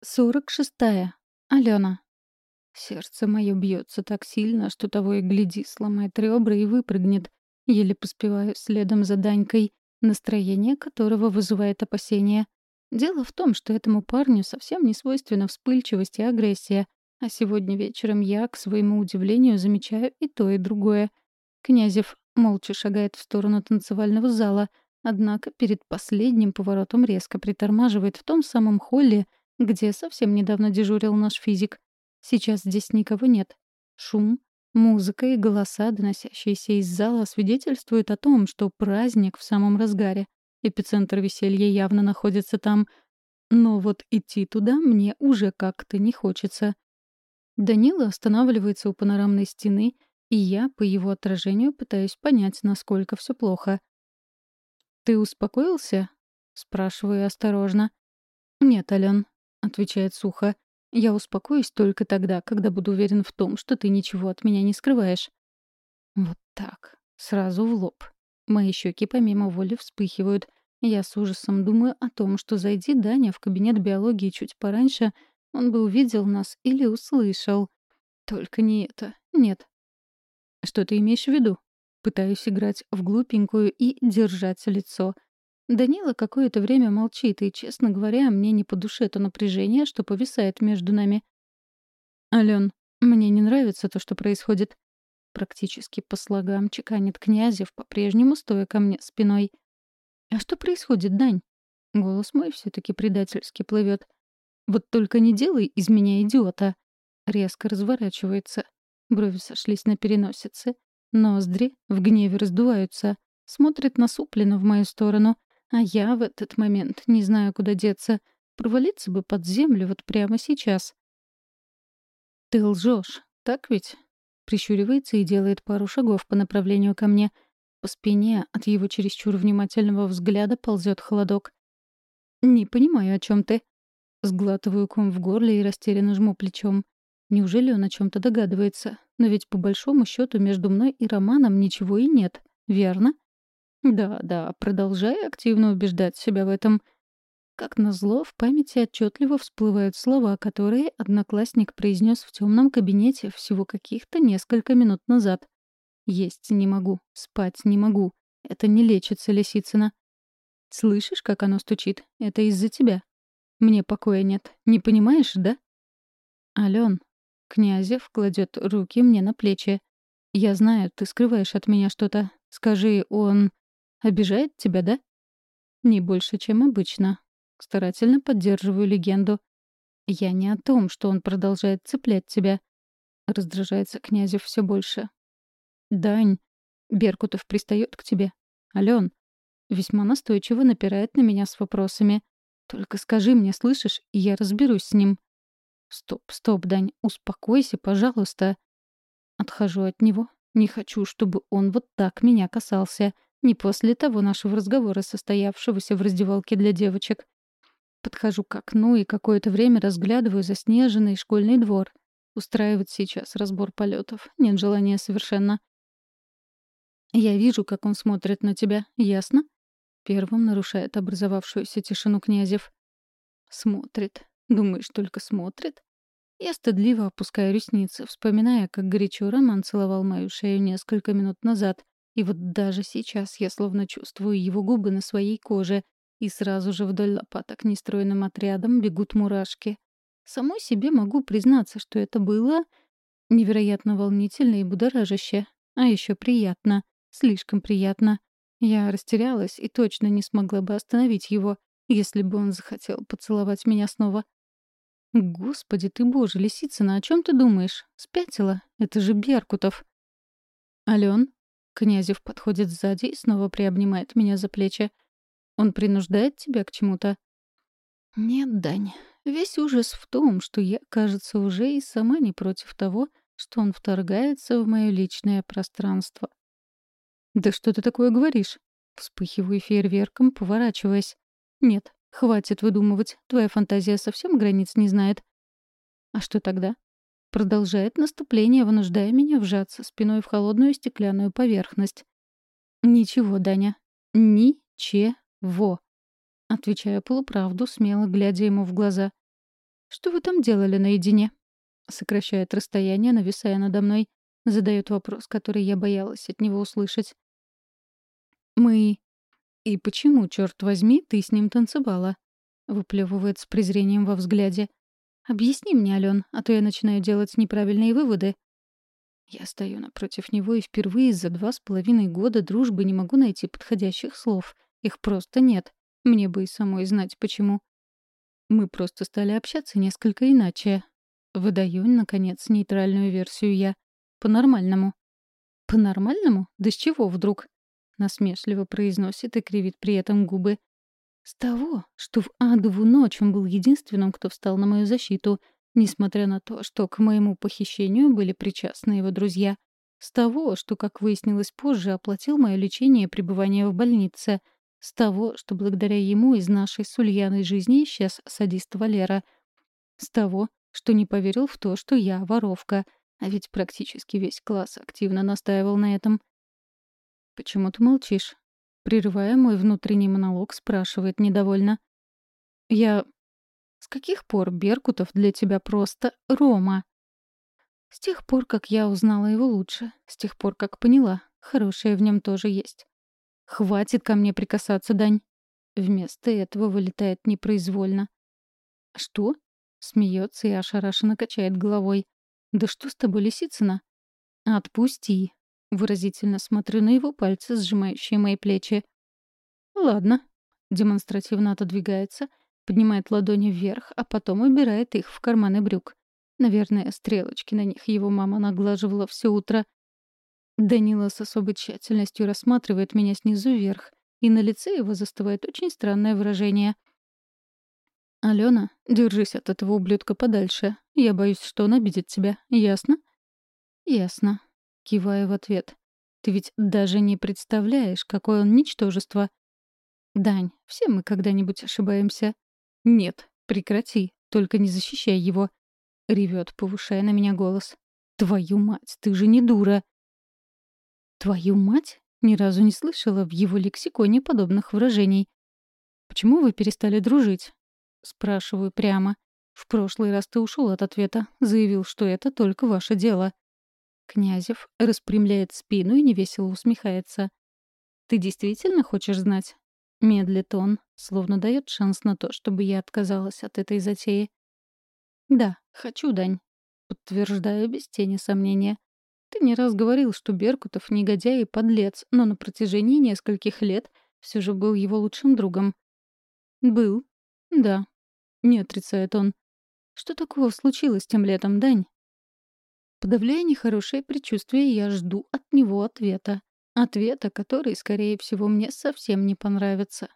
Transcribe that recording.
Сорок шестая. Алена. Сердце мое бьется так сильно, что того и гляди, сломает ребра и выпрыгнет. Еле поспеваю следом за Данькой, настроение которого вызывает опасения. Дело в том, что этому парню совсем не свойственна вспыльчивость и агрессия, а сегодня вечером я, к своему удивлению, замечаю и то, и другое. Князев молча шагает в сторону танцевального зала, однако перед последним поворотом резко притормаживает в том самом холле, где совсем недавно дежурил наш физик. Сейчас здесь никого нет. Шум, музыка и голоса, доносящиеся из зала, свидетельствуют о том, что праздник в самом разгаре. Эпицентр веселья явно находится там. Но вот идти туда мне уже как-то не хочется. Данила останавливается у панорамной стены, и я, по его отражению, пытаюсь понять, насколько все плохо. «Ты успокоился?» — спрашиваю осторожно. «Нет, Ален, — отвечает сухо. «Я успокоюсь только тогда, когда буду уверен в том, что ты ничего от меня не скрываешь». Вот так. Сразу в лоб. Мои щеки помимо воли вспыхивают. Я с ужасом думаю о том, что зайди Даня в кабинет биологии чуть пораньше, он бы увидел нас или услышал. Только не это. Нет. Что ты имеешь в виду? Пытаюсь играть в глупенькую и держать лицо — Данила какое-то время молчит, и, честно говоря, мне не по душе то напряжение, что повисает между нами. «Ален, мне не нравится то, что происходит». Практически по слогам чеканит Князев, по-прежнему стоя ко мне спиной. «А что происходит, Дань?» Голос мой все таки предательски плывет. «Вот только не делай из меня идиота!» Резко разворачивается. Брови сошлись на переносице. Ноздри в гневе раздуваются. Смотрит насупленно в мою сторону. А я в этот момент не знаю, куда деться. Провалиться бы под землю вот прямо сейчас. «Ты лжешь, так ведь?» Прищуривается и делает пару шагов по направлению ко мне. По спине от его чересчур внимательного взгляда ползет холодок. «Не понимаю, о чем ты». Сглатываю ком в горле и растерянно жму плечом. Неужели он о чем то догадывается? Но ведь по большому счету между мной и Романом ничего и нет, верно? Да, да, продолжай активно убеждать себя в этом. Как назло, в памяти отчетливо всплывают слова, которые одноклассник произнес в темном кабинете всего каких-то несколько минут назад. «Есть не могу, спать не могу. Это не лечится, Лисицына. Слышишь, как оно стучит? Это из-за тебя. Мне покоя нет. Не понимаешь, да?» «Ален», — Князев кладет руки мне на плечи. «Я знаю, ты скрываешь от меня что-то. Скажи, он...» Обижает тебя, да? Не больше, чем обычно. Старательно поддерживаю легенду. Я не о том, что он продолжает цеплять тебя. Раздражается князев все больше. Дань, Беркутов пристает к тебе. Ален, весьма настойчиво напирает на меня с вопросами. Только скажи мне, слышишь, и я разберусь с ним. Стоп, стоп, Дань, успокойся, пожалуйста. Отхожу от него. Не хочу, чтобы он вот так меня касался. — не после того нашего разговора, состоявшегося в раздевалке для девочек. Подхожу к окну и какое-то время разглядываю заснеженный школьный двор. Устраивать сейчас разбор полетов. Нет желания совершенно. Я вижу, как он смотрит на тебя. Ясно? Первым нарушает образовавшуюся тишину Князев. Смотрит. Думаешь, только смотрит? Я стыдливо опускаю ресницы, вспоминая, как горячо Роман целовал мою шею несколько минут назад. И вот даже сейчас я словно чувствую его губы на своей коже, и сразу же вдоль лопаток нестроенным отрядом бегут мурашки. Самой себе могу признаться, что это было невероятно волнительно и будоражаще, а еще приятно, слишком приятно. Я растерялась и точно не смогла бы остановить его, если бы он захотел поцеловать меня снова. «Господи ты боже, Лисицына, о чем ты думаешь? Спятила? Это же Беркутов!» «Ален, Князев подходит сзади и снова приобнимает меня за плечи. «Он принуждает тебя к чему-то?» «Нет, Дань. Весь ужас в том, что я, кажется, уже и сама не против того, что он вторгается в мое личное пространство». «Да что ты такое говоришь?» Вспыхиваю фейерверком, поворачиваясь. «Нет, хватит выдумывать. Твоя фантазия совсем границ не знает». «А что тогда?» Продолжает наступление, вынуждая меня вжаться спиной в холодную стеклянную поверхность. «Ничего, Даня. Ничего», — отвечаю полуправду, смело глядя ему в глаза. Что вы там делали наедине?» Сокращает расстояние, нависая надо мной. Задает вопрос, который я боялась от него услышать. «Мы...» «И почему, черт возьми, ты с ним танцевала?» Выплевывает с презрением во взгляде. «Объясни мне, Ален, а то я начинаю делать неправильные выводы». Я стою напротив него и впервые за два с половиной года дружбы не могу найти подходящих слов. Их просто нет. Мне бы и самой знать, почему. Мы просто стали общаться несколько иначе. Выдаю, наконец, нейтральную версию я. По-нормальному. По-нормальному? Да с чего вдруг? Насмешливо произносит и кривит при этом губы. С того, что в адову ночь он был единственным, кто встал на мою защиту, несмотря на то, что к моему похищению были причастны его друзья. С того, что, как выяснилось позже, оплатил мое лечение и пребывание в больнице. С того, что благодаря ему из нашей с Ульяной жизни исчез садист Валера. С того, что не поверил в то, что я воровка. А ведь практически весь класс активно настаивал на этом. «Почему ты молчишь?» Прерывая мой внутренний монолог, спрашивает недовольно. «Я... С каких пор Беркутов для тебя просто Рома?» «С тех пор, как я узнала его лучше. С тех пор, как поняла. Хорошее в нем тоже есть. Хватит ко мне прикасаться, Дань!» Вместо этого вылетает непроизвольно. «Что?» — смеется и ошарашенно качает головой. «Да что с тобой, Лисицына?» «Отпусти!» Выразительно смотрю на его пальцы, сжимающие мои плечи. «Ладно». Демонстративно отодвигается, поднимает ладони вверх, а потом убирает их в карманы брюк. Наверное, стрелочки на них его мама наглаживала все утро. Данила с особой тщательностью рассматривает меня снизу вверх, и на лице его застывает очень странное выражение. «Алена, держись от этого ублюдка подальше. Я боюсь, что он обидит тебя. Ясно?» «Ясно», Киваю в ответ. «Ты ведь даже не представляешь, какое он ничтожество». «Дань, все мы когда-нибудь ошибаемся». «Нет, прекрати, только не защищай его», — ревет, повышая на меня голос. «Твою мать, ты же не дура!» «Твою мать?» Ни разу не слышала в его лексиконе подобных выражений. «Почему вы перестали дружить?» Спрашиваю прямо. В прошлый раз ты ушел от ответа, заявил, что это только ваше дело. Князев распрямляет спину и невесело усмехается. «Ты действительно хочешь знать?» Медлит он, словно дает шанс на то, чтобы я отказалась от этой затеи. «Да, хочу, Дань», — подтверждаю без тени сомнения. «Ты не раз говорил, что Беркутов — негодяй и подлец, но на протяжении нескольких лет все же был его лучшим другом». «Был. Да», — не отрицает он. «Что такого случилось тем летом, Дань?» Подавляя нехорошее предчувствие, я жду от него ответа. Ответа, который, скорее всего, мне совсем не понравится.